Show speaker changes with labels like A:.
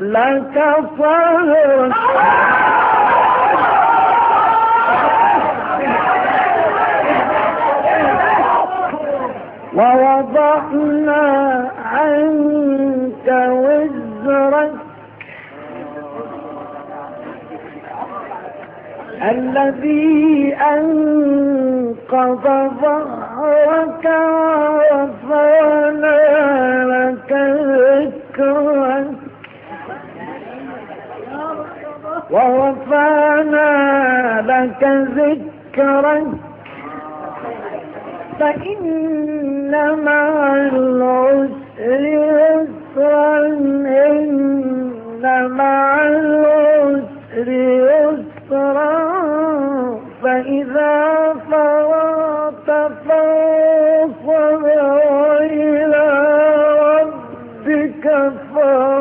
A: لك صدرك ووضعنا عنك وزرك الذي أنقض ظهرك ورفعنا لك ذكرك. ورفعنا لك ذكرك. فإن مع العسر يسرا إن مع العسر يسرا. فإذا فرغت فانصب إلى ربك فرغت